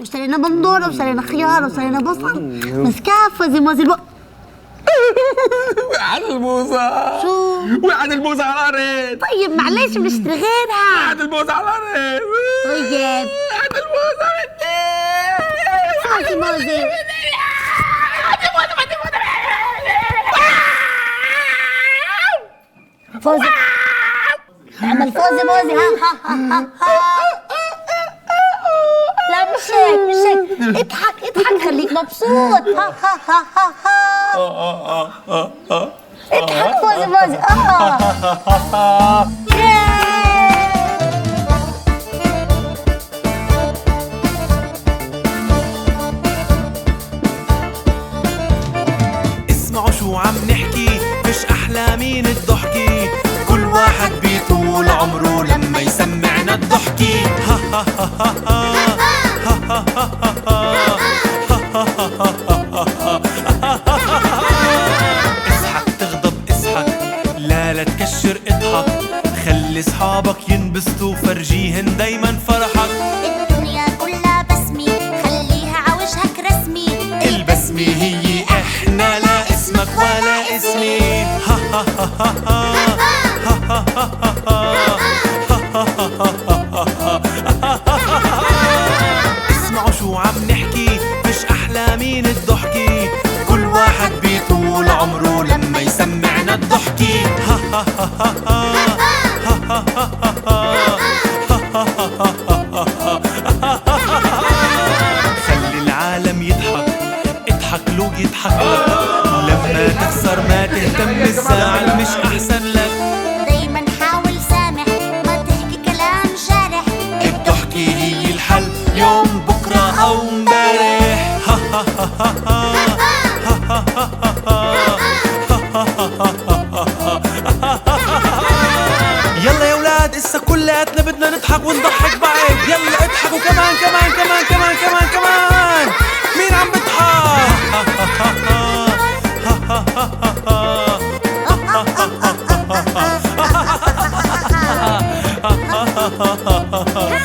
اشترينا بندورة واشترينا خيار واشترينا بصل كاف فوزي موزي البق وقعت البوظة شو؟ وقعت البوظة على الأرض. طيب معلش بنشتري غيرها. وقعت البوظة على الأرض. طيب. وقعت البوظة فوزي موزي فوزي. اعمل فوزي موزي. ها ها ها ها. اضحك اضحك خليك مبسوط. ها ها ها ها اضحك فوزي موزي آه. اسمعوا شو عم نحكي فيش أحلى من الضحكي كل واحد بيطول عمره لما يسمعنا الضحكي ها ها ها ها. خلي صحابك ينبسطوا فرجيهن دايما فرحك الدنيا كلها بسمي خليها عوجهك رسمي البسمة هي إحنا لا اسمك ولا اسمي ها ها ها ها ها اسمعوا شو عم نحكي فيش أحلى من الضحكي كل واحد بيطول عمره لما يسمعنا الضحكي ها ها ها ها يضحك لك لما تخسر ما تهتم الزعل مش احسن لك دايما حاول سامح ما تحكي كلام جارح الضحكة هي الحل يوم بكرة أو امبارح ها ها ها ها ها يلا يا ولاد اسا كلياتنا بدنا نضحك ونضحك بعض يلا اضحكوا كمان كمان كمان كمان كمان كمان مين عم بيضحك 哈哈哈